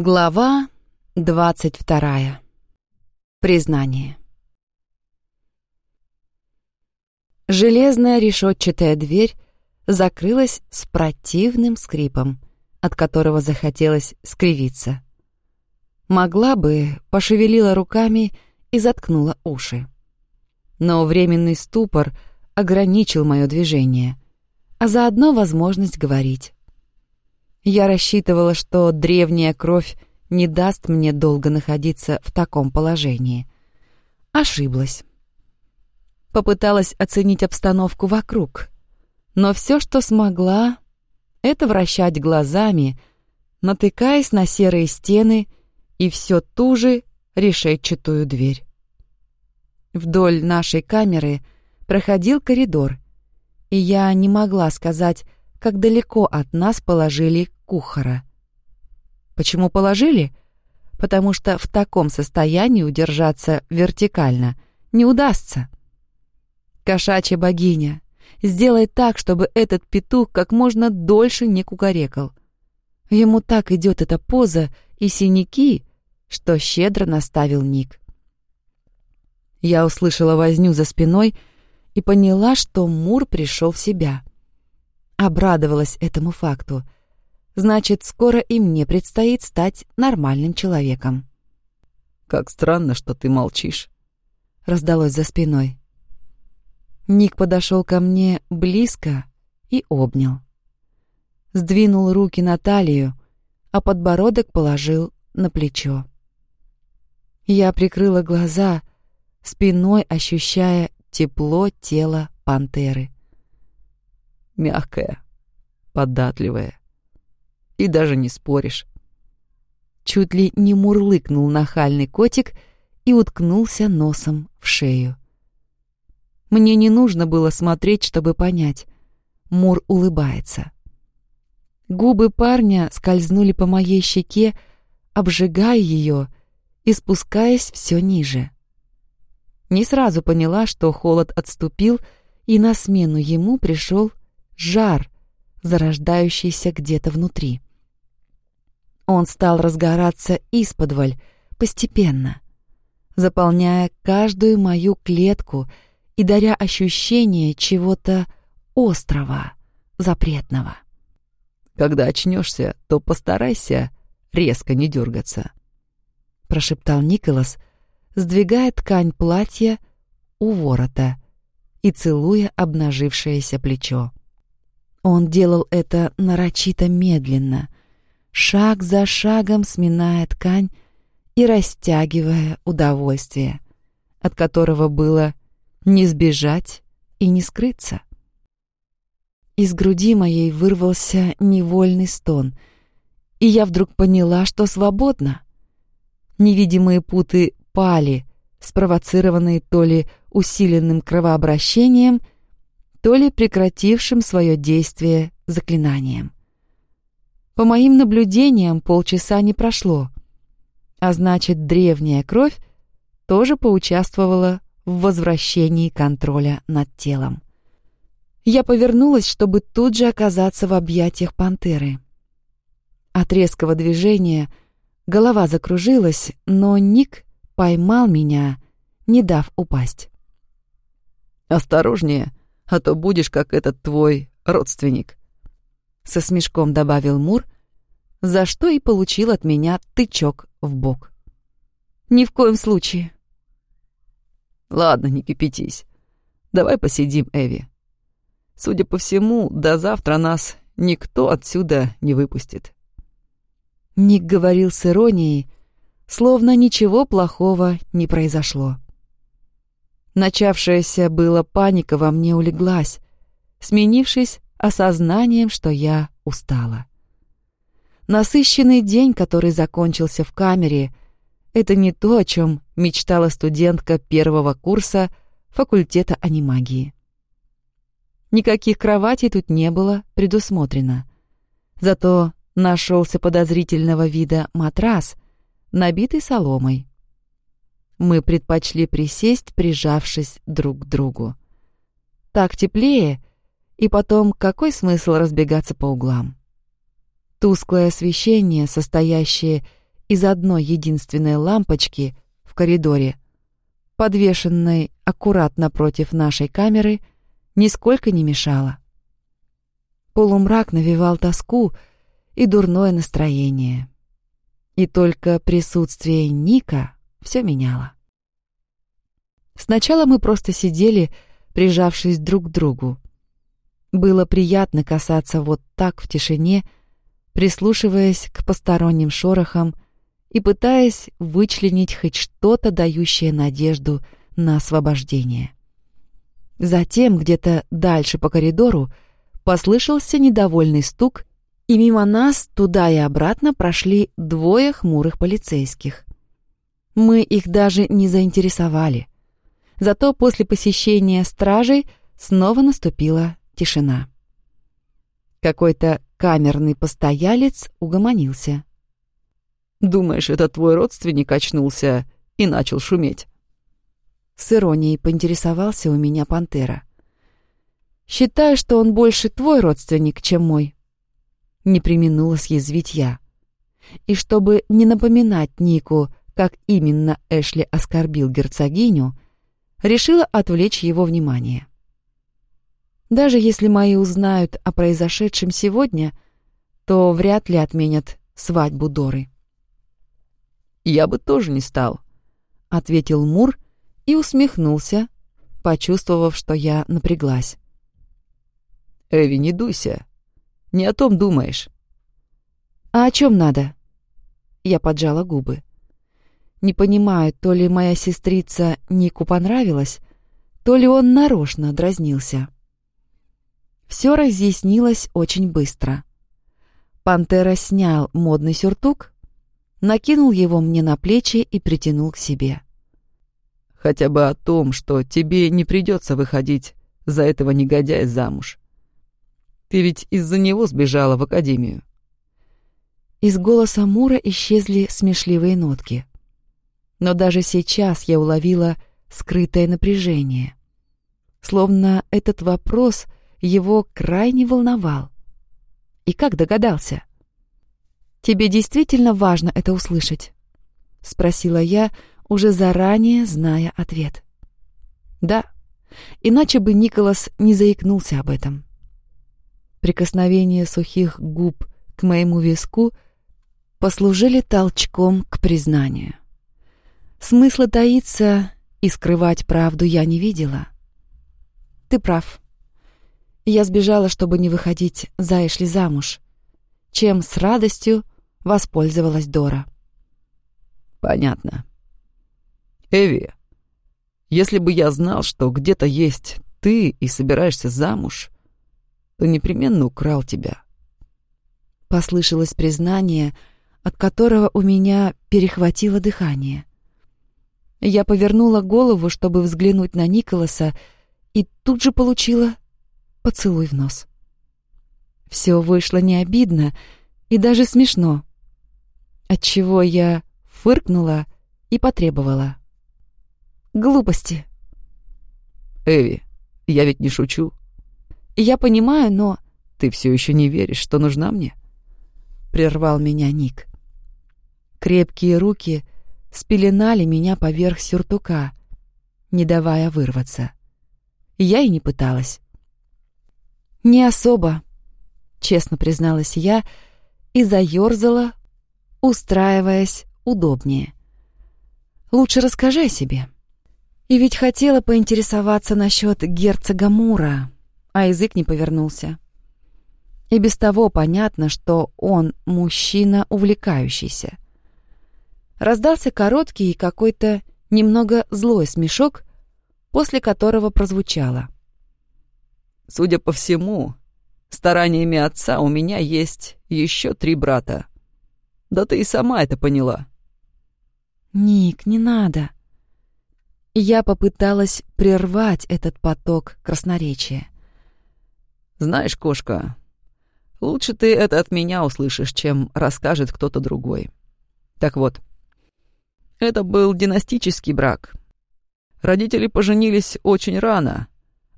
Глава двадцать вторая. Признание. Железная решетчатая дверь закрылась с противным скрипом, от которого захотелось скривиться. Могла бы, пошевелила руками и заткнула уши. Но временный ступор ограничил мое движение, а заодно возможность говорить. Я рассчитывала, что древняя кровь не даст мне долго находиться в таком положении. Ошиблась. Попыталась оценить обстановку вокруг, но все, что смогла, это вращать глазами, натыкаясь на серые стены и все ту же решетчатую дверь. Вдоль нашей камеры проходил коридор, и я не могла сказать, как далеко от нас положили кухара. Почему положили? Потому что в таком состоянии удержаться вертикально не удастся. Кошачья богиня, сделай так, чтобы этот петух как можно дольше не кукарекал. Ему так идет эта поза и синяки, что щедро наставил Ник. Я услышала возню за спиной и поняла, что Мур пришел в себя. Обрадовалась этому факту — Значит, скоро и мне предстоит стать нормальным человеком. «Как странно, что ты молчишь», — раздалось за спиной. Ник подошел ко мне близко и обнял. Сдвинул руки на талию, а подбородок положил на плечо. Я прикрыла глаза, спиной ощущая тепло тела пантеры. Мягкая, податливая, и даже не споришь. Чуть ли не мурлыкнул нахальный котик и уткнулся носом в шею. Мне не нужно было смотреть, чтобы понять. Мур улыбается. Губы парня скользнули по моей щеке, обжигая ее и спускаясь все ниже. Не сразу поняла, что холод отступил, и на смену ему пришел жар, зарождающийся где-то внутри. Он стал разгораться исподволь, постепенно, заполняя каждую мою клетку и даря ощущение чего-то острого, запретного. «Когда очнешься, то постарайся резко не дергаться», — прошептал Николас, сдвигая ткань платья у ворота и целуя обнажившееся плечо. Он делал это нарочито медленно, шаг за шагом сминая ткань и растягивая удовольствие, от которого было не сбежать и не скрыться. Из груди моей вырвался невольный стон, и я вдруг поняла, что свободна. Невидимые путы пали, спровоцированные то ли усиленным кровообращением, то ли прекратившим свое действие заклинанием. По моим наблюдениям, полчаса не прошло. А значит, древняя кровь тоже поучаствовала в возвращении контроля над телом. Я повернулась, чтобы тут же оказаться в объятиях пантеры. От резкого движения голова закружилась, но Ник поймал меня, не дав упасть. «Осторожнее, а то будешь как этот твой родственник», со смешком добавил Мур, за что и получил от меня тычок в бок. Ни в коем случае. Ладно, не кипятись. Давай посидим, Эви. Судя по всему, до завтра нас никто отсюда не выпустит. Ник говорил с иронией, словно ничего плохого не произошло. Начавшаяся была паника во мне улеглась, сменившись осознанием, что я устала. Насыщенный день, который закончился в камере, это не то, о чем мечтала студентка первого курса факультета анимагии. Никаких кроватей тут не было предусмотрено. Зато нашелся подозрительного вида матрас, набитый соломой. Мы предпочли присесть, прижавшись друг к другу. Так теплее и потом, какой смысл разбегаться по углам? Тусклое освещение, состоящее из одной единственной лампочки в коридоре, подвешенной аккуратно против нашей камеры, нисколько не мешала. Полумрак навевал тоску и дурное настроение. И только присутствие Ника все меняло. Сначала мы просто сидели, прижавшись друг к другу. Было приятно касаться вот так в тишине, прислушиваясь к посторонним шорохам и пытаясь вычленить хоть что-то, дающее надежду на освобождение. Затем где-то дальше по коридору послышался недовольный стук, и мимо нас туда и обратно прошли двое хмурых полицейских. Мы их даже не заинтересовали — Зато после посещения стражей снова наступила тишина. Какой-то камерный постоялец угомонился. «Думаешь, это твой родственник очнулся и начал шуметь?» С иронией поинтересовался у меня пантера. «Считаю, что он больше твой родственник, чем мой». Не применула съязвить я. И чтобы не напоминать Нику, как именно Эшли оскорбил герцогиню, решила отвлечь его внимание. Даже если мои узнают о произошедшем сегодня, то вряд ли отменят свадьбу Доры. «Я бы тоже не стал», — ответил Мур и усмехнулся, почувствовав, что я напряглась. «Эви, не дуйся. Не о том думаешь». «А о чем надо?» Я поджала губы. Не понимаю, то ли моя сестрица Нику понравилась, то ли он нарочно дразнился. Все разъяснилось очень быстро. Пантера снял модный сюртук, накинул его мне на плечи и притянул к себе. «Хотя бы о том, что тебе не придется выходить за этого негодяя замуж. Ты ведь из-за него сбежала в академию». Из голоса Мура исчезли смешливые нотки но даже сейчас я уловила скрытое напряжение. Словно этот вопрос его крайне волновал. И как догадался? «Тебе действительно важно это услышать?» — спросила я, уже заранее зная ответ. «Да, иначе бы Николас не заикнулся об этом». Прикосновение сухих губ к моему виску послужили толчком к признанию. Смысла таиться и скрывать правду я не видела. Ты прав. Я сбежала, чтобы не выходить за Эшли замуж, чем с радостью воспользовалась Дора. Понятно. Эви, если бы я знал, что где-то есть ты и собираешься замуж, то непременно украл тебя. Послышалось признание, от которого у меня перехватило дыхание. Я повернула голову, чтобы взглянуть на Николаса, и тут же получила поцелуй в нос. Все вышло не обидно и даже смешно, отчего я фыркнула и потребовала. Глупости. Эви, я ведь не шучу. Я понимаю, но... Ты все еще не веришь, что нужна мне? Прервал меня Ник. Крепкие руки — спеленали меня поверх сюртука, не давая вырваться. Я и не пыталась. «Не особо», — честно призналась я и заёрзала, устраиваясь удобнее. «Лучше расскажи о себе». И ведь хотела поинтересоваться насчет герцога Мура, а язык не повернулся. И без того понятно, что он мужчина увлекающийся — Раздался короткий и какой-то немного злой смешок, после которого прозвучало. «Судя по всему, стараниями отца у меня есть еще три брата. Да ты и сама это поняла». «Ник, не надо». Я попыталась прервать этот поток красноречия. «Знаешь, кошка, лучше ты это от меня услышишь, чем расскажет кто-то другой. Так вот, это был династический брак. Родители поженились очень рано,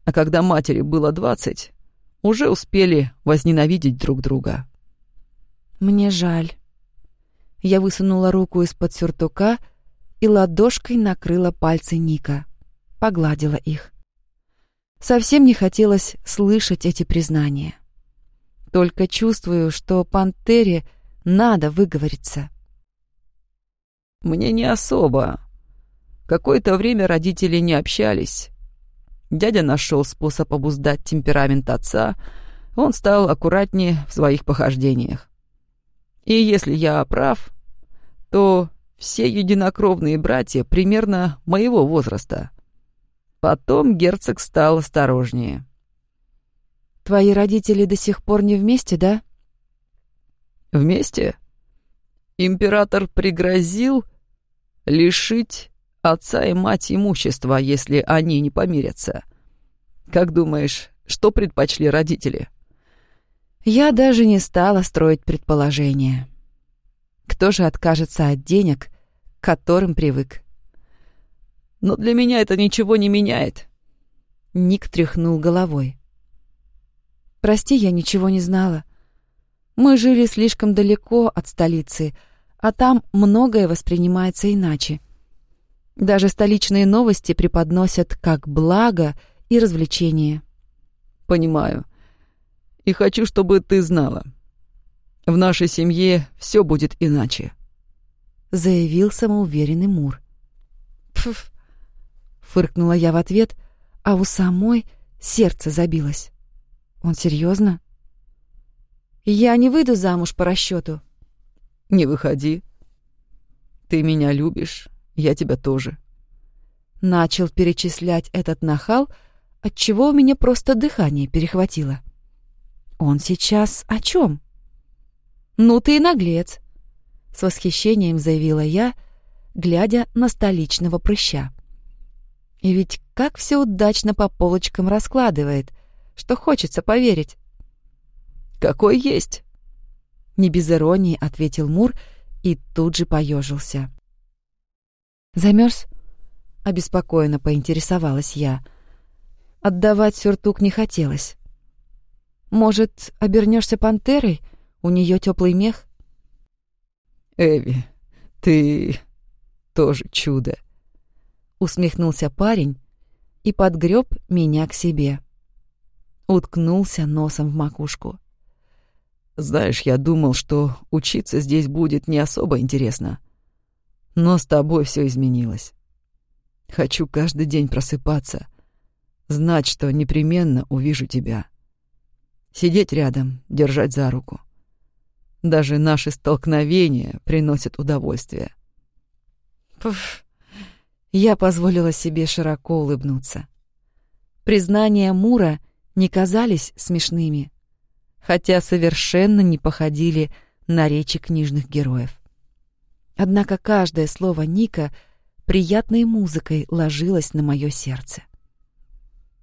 а когда матери было двадцать, уже успели возненавидеть друг друга. «Мне жаль». Я высунула руку из-под сюртука и ладошкой накрыла пальцы Ника, погладила их. Совсем не хотелось слышать эти признания. Только чувствую, что пантере надо выговориться. Мне не особо. Какое-то время родители не общались. Дядя нашел способ обуздать темперамент отца, он стал аккуратнее в своих похождениях. И если я прав, то все единокровные братья примерно моего возраста. Потом герцог стал осторожнее. «Твои родители до сих пор не вместе, да?» «Вместе?» Император пригрозил лишить отца и мать имущества, если они не помирятся. Как думаешь, что предпочли родители? Я даже не стала строить предположения. Кто же откажется от денег, к которым привык? Но для меня это ничего не меняет. Ник тряхнул головой. Прости, я ничего не знала. Мы жили слишком далеко от столицы, а там многое воспринимается иначе. Даже столичные новости преподносят как благо и развлечение. Понимаю. И хочу, чтобы ты знала. В нашей семье все будет иначе. Заявил самоуверенный Мур. Пф, фыркнула я в ответ, а у самой сердце забилось. Он серьезно? Я не выйду замуж по расчету. Не выходи. Ты меня любишь, я тебя тоже. Начал перечислять этот нахал, отчего у меня просто дыхание перехватило. Он сейчас о чем? Ну ты и наглец, с восхищением заявила я, глядя на столичного прыща. И ведь как все удачно по полочкам раскладывает, что хочется поверить. «Какой есть!» Не без иронии ответил Мур и тут же поежился. Замерз? Обеспокоенно поинтересовалась я. Отдавать сюртук не хотелось. Может, обернешься пантерой? У нее теплый мех? Эви, ты тоже чудо усмехнулся парень и подгреб меня к себе. Уткнулся носом в макушку. Знаешь, я думал, что учиться здесь будет не особо интересно. Но с тобой все изменилось. Хочу каждый день просыпаться, знать, что непременно увижу тебя. Сидеть рядом, держать за руку. Даже наши столкновения приносят удовольствие. Пф, я позволила себе широко улыбнуться. Признания Мура не казались смешными, хотя совершенно не походили на речи книжных героев. Однако каждое слово Ника приятной музыкой ложилось на мое сердце.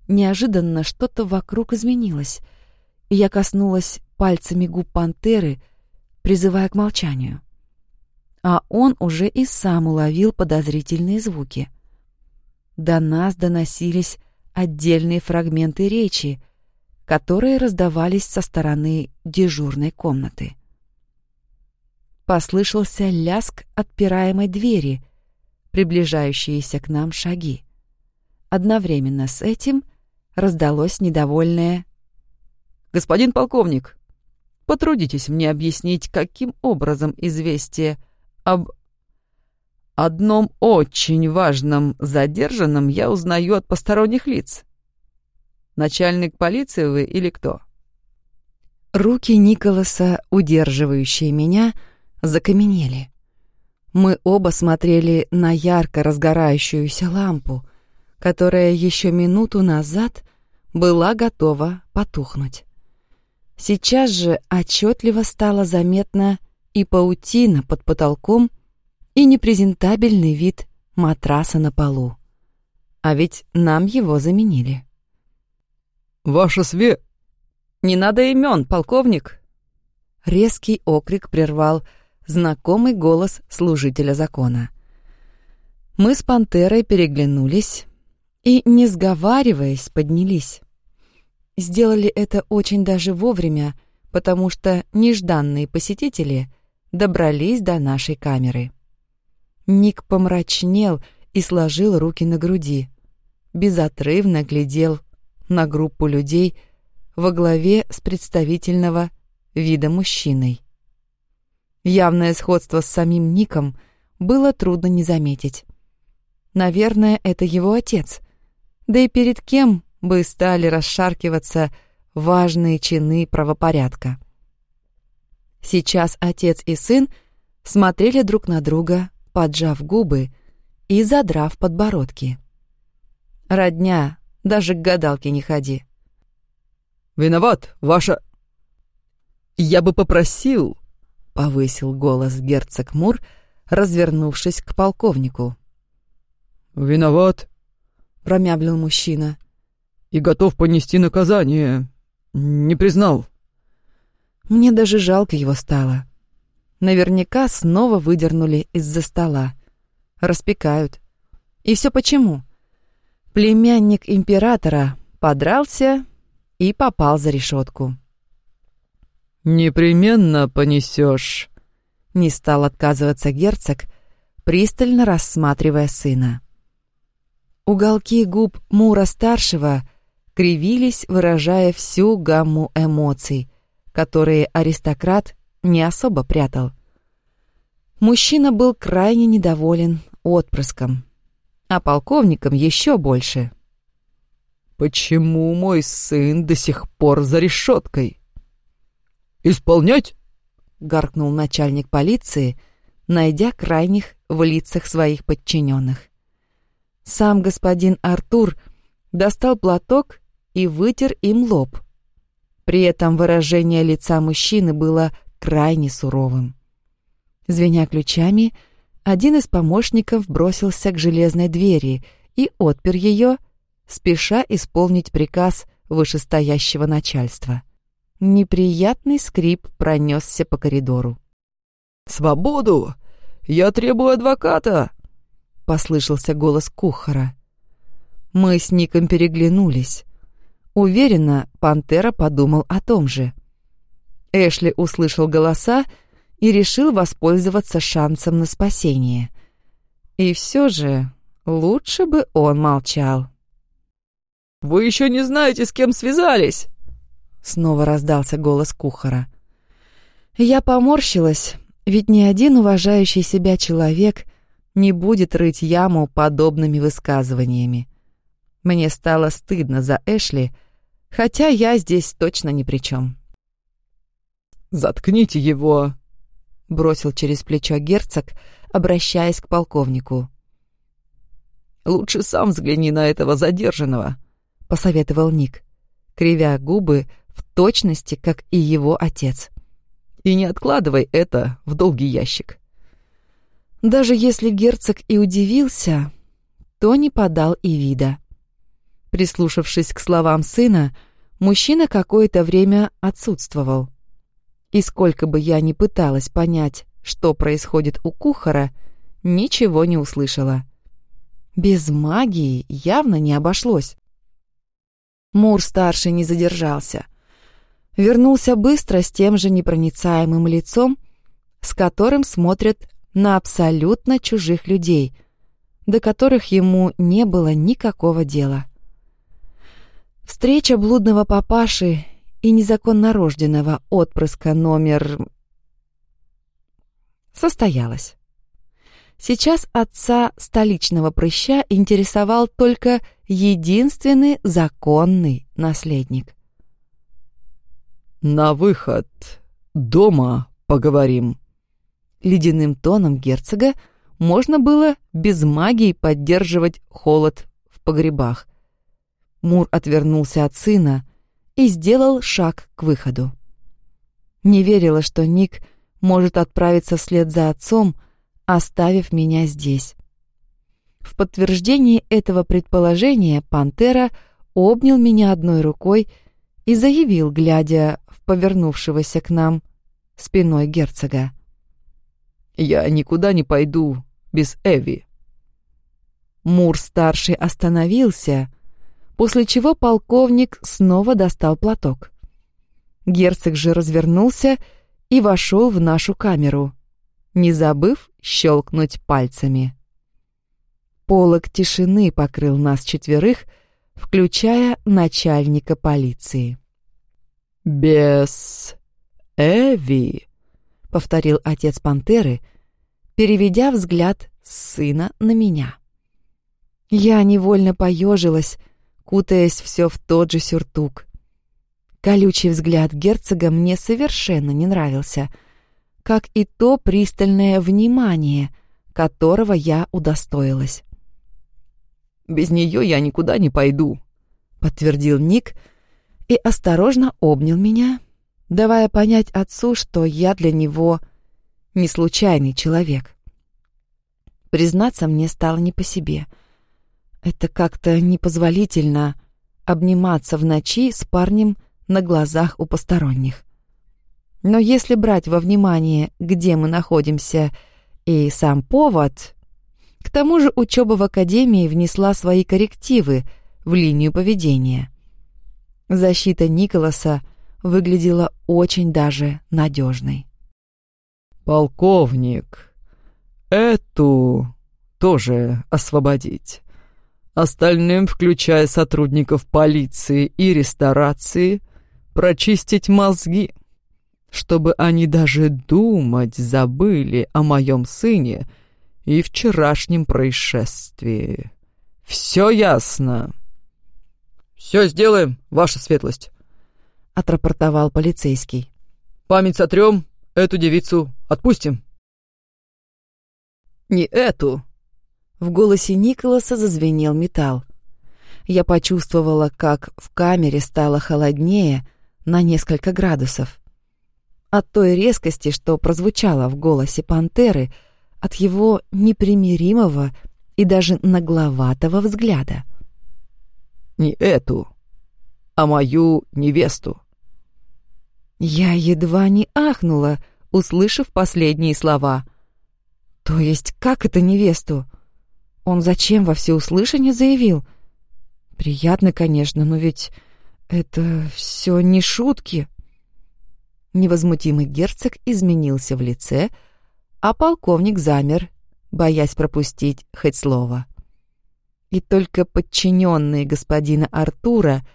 Неожиданно что-то вокруг изменилось, и я коснулась пальцами губ пантеры, призывая к молчанию а он уже и сам уловил подозрительные звуки. До нас доносились отдельные фрагменты речи, которые раздавались со стороны дежурной комнаты. Послышался ляск отпираемой двери, приближающиеся к нам шаги. Одновременно с этим раздалось недовольное «Господин полковник, потрудитесь мне объяснить, каким образом известие об одном очень важном задержанном я узнаю от посторонних лиц. Начальник полиции вы или кто? Руки Николаса, удерживающие меня, закаменели. Мы оба смотрели на ярко разгорающуюся лампу, которая еще минуту назад была готова потухнуть. Сейчас же отчетливо стало заметно и паутина под потолком, и непрезентабельный вид матраса на полу. А ведь нам его заменили. «Ваша све...» «Не надо имен, полковник!» Резкий окрик прервал знакомый голос служителя закона. Мы с пантерой переглянулись и, не сговариваясь, поднялись. Сделали это очень даже вовремя, потому что нежданные посетители добрались до нашей камеры. Ник помрачнел и сложил руки на груди. Безотрывно глядел на группу людей во главе с представительного вида мужчиной. Явное сходство с самим Ником было трудно не заметить. Наверное, это его отец. Да и перед кем бы стали расшаркиваться важные чины правопорядка. Сейчас отец и сын смотрели друг на друга, поджав губы и задрав подбородки. «Родня, даже к гадалке не ходи». «Виноват, ваша...» «Я бы попросил...» — повысил голос герцог Мур, развернувшись к полковнику. «Виноват», — промямлил мужчина. «И готов понести наказание. Не признал». Мне даже жалко его стало. Наверняка снова выдернули из-за стола. Распекают. И все почему? Племянник императора подрался и попал за решетку. «Непременно понесешь», — не стал отказываться герцог, пристально рассматривая сына. Уголки губ Мура-старшего кривились, выражая всю гамму эмоций, которые аристократ не особо прятал. Мужчина был крайне недоволен отпрыском, а полковником еще больше. «Почему мой сын до сих пор за решеткой?» «Исполнять?» — гаркнул начальник полиции, найдя крайних в лицах своих подчиненных. Сам господин Артур достал платок и вытер им лоб. При этом выражение лица мужчины было крайне суровым. Звеня ключами, один из помощников бросился к железной двери и отпер ее, спеша исполнить приказ вышестоящего начальства. Неприятный скрип пронесся по коридору. «Свободу! Я требую адвоката!» послышался голос кухара. Мы с Ником переглянулись. Уверенно, Пантера подумал о том же. Эшли услышал голоса и решил воспользоваться шансом на спасение. И все же лучше бы он молчал. «Вы еще не знаете, с кем связались?» Снова раздался голос кухара. Я поморщилась, ведь ни один уважающий себя человек не будет рыть яму подобными высказываниями. Мне стало стыдно за Эшли, хотя я здесь точно ни при чем. «Заткните его!» — бросил через плечо герцог, обращаясь к полковнику. «Лучше сам взгляни на этого задержанного», — посоветовал Ник, кривя губы в точности, как и его отец. «И не откладывай это в долгий ящик». Даже если герцог и удивился, то не подал и вида. Прислушавшись к словам сына, мужчина какое-то время отсутствовал. И сколько бы я ни пыталась понять, что происходит у кухара, ничего не услышала. Без магии явно не обошлось. Мур-старший не задержался. Вернулся быстро с тем же непроницаемым лицом, с которым смотрят на абсолютно чужих людей, до которых ему не было никакого дела. Встреча блудного папаши и незаконно рожденного отпрыска номер... состоялась. Сейчас отца столичного прыща интересовал только единственный законный наследник. «На выход. Дома поговорим», Ледяным тоном герцога можно было без магии поддерживать холод в погребах. Мур отвернулся от сына и сделал шаг к выходу. Не верила, что Ник может отправиться вслед за отцом, оставив меня здесь. В подтверждении этого предположения Пантера обнял меня одной рукой и заявил, глядя в повернувшегося к нам спиной герцога. Я никуда не пойду без Эви». Мур-старший остановился, после чего полковник снова достал платок. Герцог же развернулся и вошел в нашу камеру, не забыв щелкнуть пальцами. Полок тишины покрыл нас четверых, включая начальника полиции. «Без Эви», — повторил отец пантеры, переведя взгляд сына на меня. Я невольно поежилась, кутаясь все в тот же сюртук. Колючий взгляд герцога мне совершенно не нравился, как и то пристальное внимание, которого я удостоилась. «Без нее я никуда не пойду», — подтвердил Ник и осторожно обнял меня, давая понять отцу, что я для него не случайный человек. Признаться мне стало не по себе. Это как-то непозволительно обниматься в ночи с парнем на глазах у посторонних. Но если брать во внимание, где мы находимся, и сам повод... К тому же учеба в академии внесла свои коррективы в линию поведения. Защита Николаса выглядела очень даже надежной. «Полковник, эту тоже освободить. Остальным, включая сотрудников полиции и ресторации, прочистить мозги, чтобы они даже думать забыли о моем сыне и вчерашнем происшествии. Все ясно?» «Все сделаем, ваша светлость», — отрапортовал полицейский. «Память сотрем, эту девицу отпустим». «Не эту». В голосе Николаса зазвенел металл. Я почувствовала, как в камере стало холоднее на несколько градусов. От той резкости, что прозвучало в голосе пантеры, от его непримиримого и даже нагловатого взгляда — не эту, а мою невесту. Я едва не ахнула, услышав последние слова. То есть как это невесту? Он зачем во всеуслышание заявил? Приятно, конечно, но ведь это все не шутки. Невозмутимый герцог изменился в лице, а полковник замер, боясь пропустить хоть слово и только подчиненные господина Артура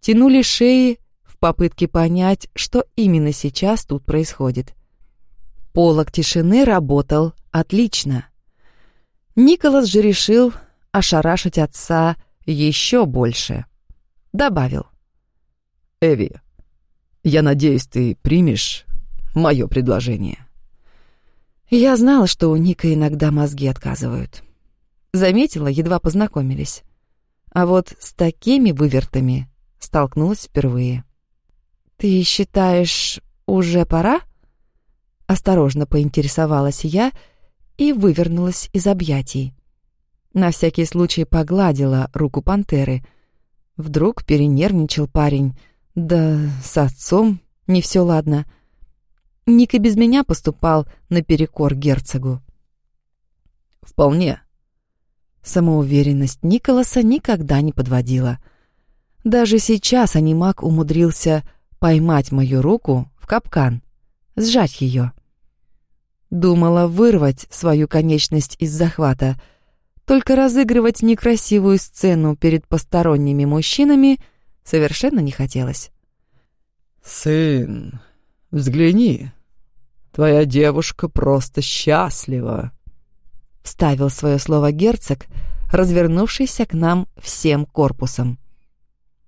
тянули шеи в попытке понять, что именно сейчас тут происходит. Полок тишины работал отлично. Николас же решил ошарашить отца еще больше. Добавил. «Эви, я надеюсь, ты примешь мое предложение». Я знала, что у Ника иногда мозги отказывают. Заметила, едва познакомились. А вот с такими вывертами столкнулась впервые. «Ты считаешь, уже пора?» Осторожно поинтересовалась я и вывернулась из объятий. На всякий случай погладила руку пантеры. Вдруг перенервничал парень. Да с отцом не все ладно. Ник и без меня поступал наперекор герцогу. «Вполне», Самоуверенность Николаса никогда не подводила. Даже сейчас анимак умудрился поймать мою руку в капкан, сжать ее. Думала вырвать свою конечность из захвата, только разыгрывать некрасивую сцену перед посторонними мужчинами совершенно не хотелось. «Сын, взгляни, твоя девушка просто счастлива», вставил свое слово герцог, развернувшийся к нам всем корпусом.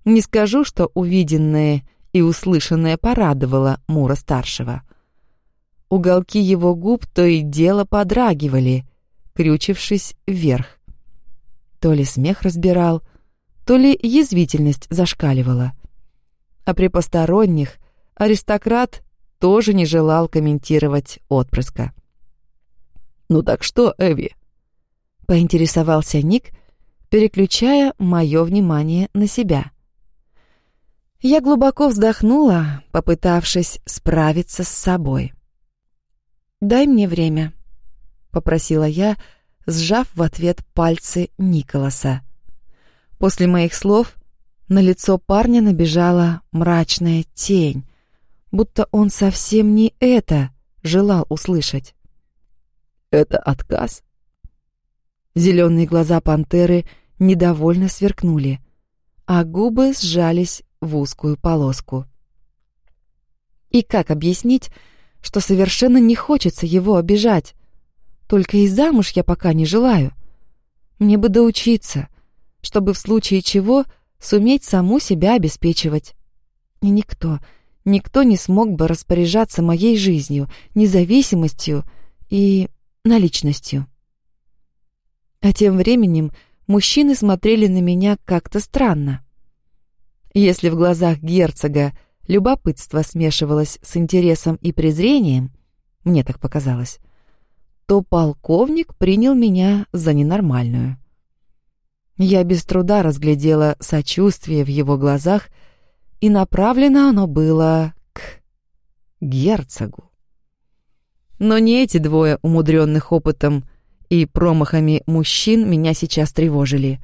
Не скажу, что увиденное и услышанное порадовало Мура-старшего. Уголки его губ то и дело подрагивали, крючившись вверх. То ли смех разбирал, то ли язвительность зашкаливала. А при посторонних аристократ тоже не желал комментировать отпрыска. «Ну так что, Эви?» — поинтересовался Ник, переключая мое внимание на себя. Я глубоко вздохнула, попытавшись справиться с собой. «Дай мне время», — попросила я, сжав в ответ пальцы Николаса. После моих слов на лицо парня набежала мрачная тень, будто он совсем не это желал услышать. Это отказ? Зеленые глаза пантеры недовольно сверкнули, а губы сжались в узкую полоску. И как объяснить, что совершенно не хочется его обижать? Только и замуж я пока не желаю. Мне бы доучиться, чтобы в случае чего суметь саму себя обеспечивать. И никто, никто не смог бы распоряжаться моей жизнью, независимостью и наличностью. А тем временем мужчины смотрели на меня как-то странно. Если в глазах герцога любопытство смешивалось с интересом и презрением, мне так показалось, то полковник принял меня за ненормальную. Я без труда разглядела сочувствие в его глазах, и направлено оно было к герцогу. Но не эти двое умудренных опытом и промахами мужчин меня сейчас тревожили.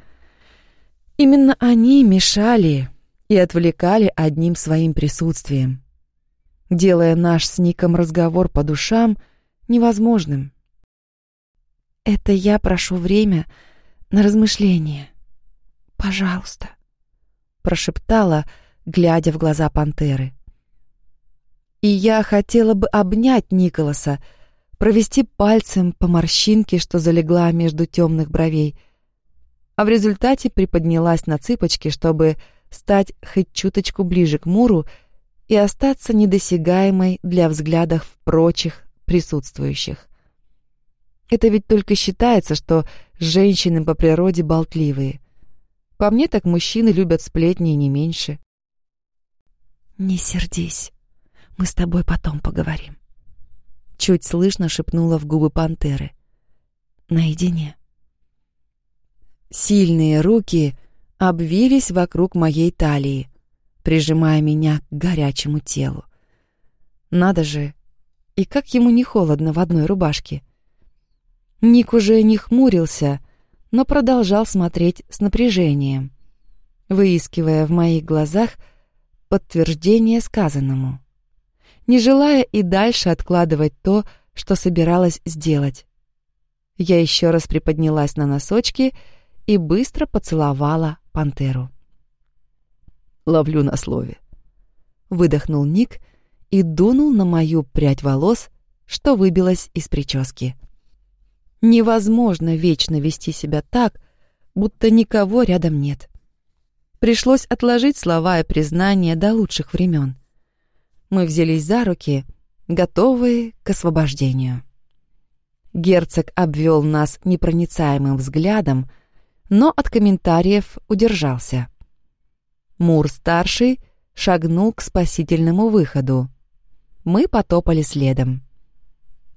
Именно они мешали и отвлекали одним своим присутствием, делая наш с Ником разговор по душам невозможным. «Это я прошу время на размышление. Пожалуйста», — прошептала, глядя в глаза пантеры. И я хотела бы обнять Николаса, провести пальцем по морщинке, что залегла между темных бровей, а в результате приподнялась на цыпочки, чтобы стать хоть чуточку ближе к Муру и остаться недосягаемой для взглядов прочих присутствующих. Это ведь только считается, что женщины по природе болтливые. По мне так мужчины любят сплетни не меньше. «Не сердись, мы с тобой потом поговорим», — чуть слышно шепнула в губы пантеры. «Наедине». Сильные руки обвились вокруг моей талии, прижимая меня к горячему телу. Надо же, и как ему не холодно в одной рубашке. Ник уже не хмурился, но продолжал смотреть с напряжением, выискивая в моих глазах подтверждение сказанному, не желая и дальше откладывать то, что собиралась сделать. Я еще раз приподнялась на носочки и быстро поцеловала пантеру. Ловлю на слове. Выдохнул Ник и дунул на мою прядь волос, что выбилась из прически. Невозможно вечно вести себя так, будто никого рядом нет. Пришлось отложить слова и признания до лучших времен. Мы взялись за руки, готовые к освобождению. Герцог обвел нас непроницаемым взглядом, но от комментариев удержался. Мур-старший шагнул к спасительному выходу. Мы потопали следом.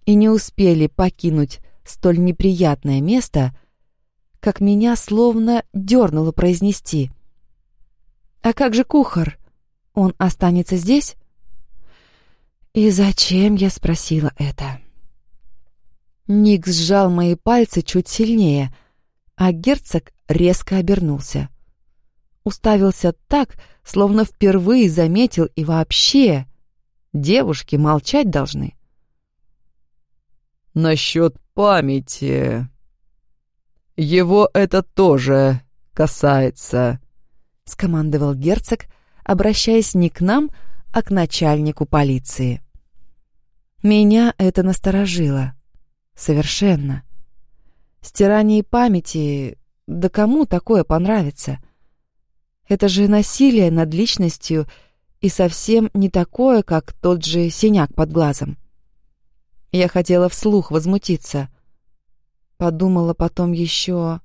И не успели покинуть столь неприятное место, как меня словно дернуло произнести. «А как же кухар? Он останется здесь?» И зачем я спросила это? Ник сжал мои пальцы чуть сильнее, а герцог резко обернулся. Уставился так, словно впервые заметил и вообще. Девушки молчать должны. «Насчет памяти. Его это тоже касается», — скомандовал герцог, обращаясь не к нам, а к начальнику полиции. Меня это насторожило. Совершенно. Стирание памяти... Да кому такое понравится? Это же насилие над личностью и совсем не такое, как тот же синяк под глазом. Я хотела вслух возмутиться. Подумала потом еще...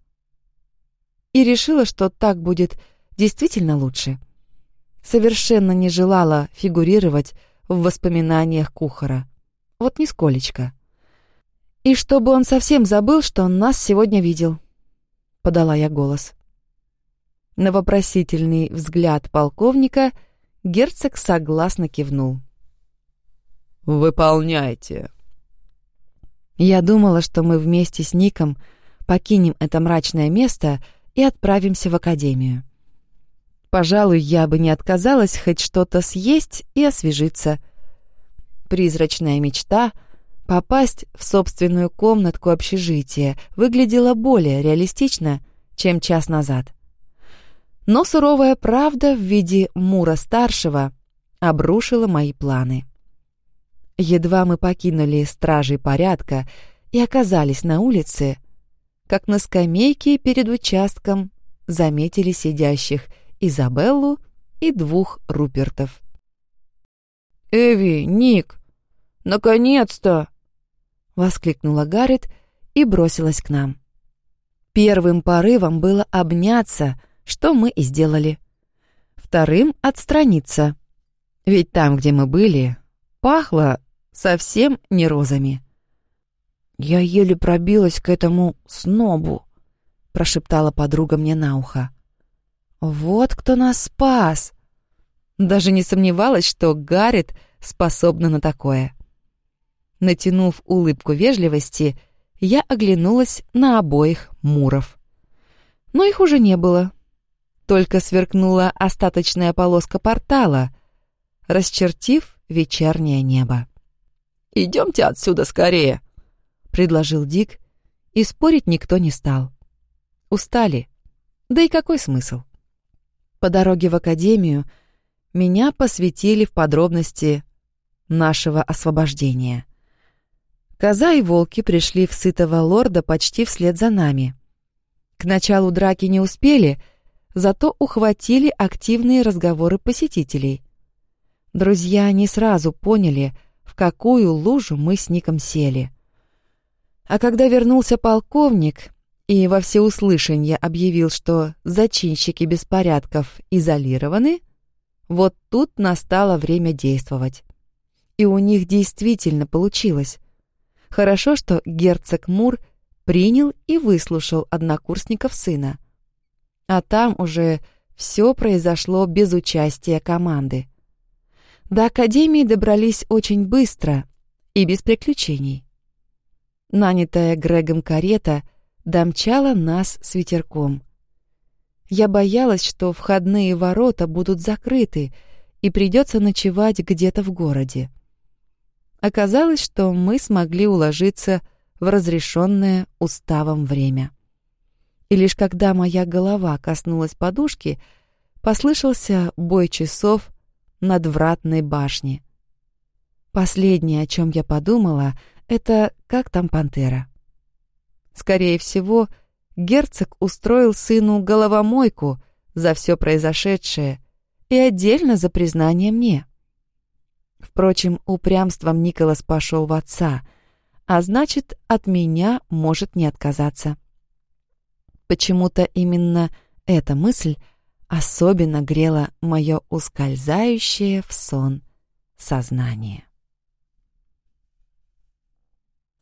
И решила, что так будет действительно лучше. Совершенно не желала фигурировать в воспоминаниях кухара. Вот нисколечко. И чтобы он совсем забыл, что он нас сегодня видел. Подала я голос. На вопросительный взгляд полковника герцог согласно кивнул. «Выполняйте», я думала, что мы вместе с Ником покинем это мрачное место и отправимся в академию. Пожалуй, я бы не отказалась хоть что-то съесть и освежиться. Призрачная мечта Попасть в собственную комнатку общежития выглядело более реалистично, чем час назад. Но суровая правда в виде Мура-старшего обрушила мои планы. Едва мы покинули стражей порядка и оказались на улице, как на скамейке перед участком заметили сидящих Изабеллу и двух Рупертов. «Эви, Ник, наконец-то!» — воскликнула Гаррет и бросилась к нам. Первым порывом было обняться, что мы и сделали. Вторым — отстраниться. Ведь там, где мы были, пахло совсем не розами. «Я еле пробилась к этому снобу», — прошептала подруга мне на ухо. «Вот кто нас спас!» Даже не сомневалась, что Гаррет способна на такое. Натянув улыбку вежливости, я оглянулась на обоих муров. Но их уже не было. Только сверкнула остаточная полоска портала, расчертив вечернее небо. «Идемте отсюда скорее», — предложил Дик, и спорить никто не стал. Устали. Да и какой смысл? По дороге в академию меня посвятили в подробности нашего освобождения — Коза и волки пришли в сытого лорда почти вслед за нами. К началу драки не успели, зато ухватили активные разговоры посетителей. Друзья не сразу поняли, в какую лужу мы с Ником сели. А когда вернулся полковник и во всеуслышание объявил, что зачинщики беспорядков изолированы, вот тут настало время действовать. И у них действительно получилось. Хорошо, что герцог Мур принял и выслушал однокурсников сына. А там уже все произошло без участия команды. До Академии добрались очень быстро и без приключений. Нанятая Грегом карета домчала нас с ветерком. Я боялась, что входные ворота будут закрыты и придется ночевать где-то в городе. Оказалось, что мы смогли уложиться в разрешенное уставом время. И лишь когда моя голова коснулась подушки, послышался бой часов над вратной башней. Последнее, о чем я подумала, это как там пантера. Скорее всего, герцог устроил сыну головомойку за все произошедшее и отдельно за признание мне. Впрочем, упрямством Николас пошел в отца, а значит, от меня может не отказаться. Почему-то именно эта мысль особенно грела мое ускользающее в сон сознание.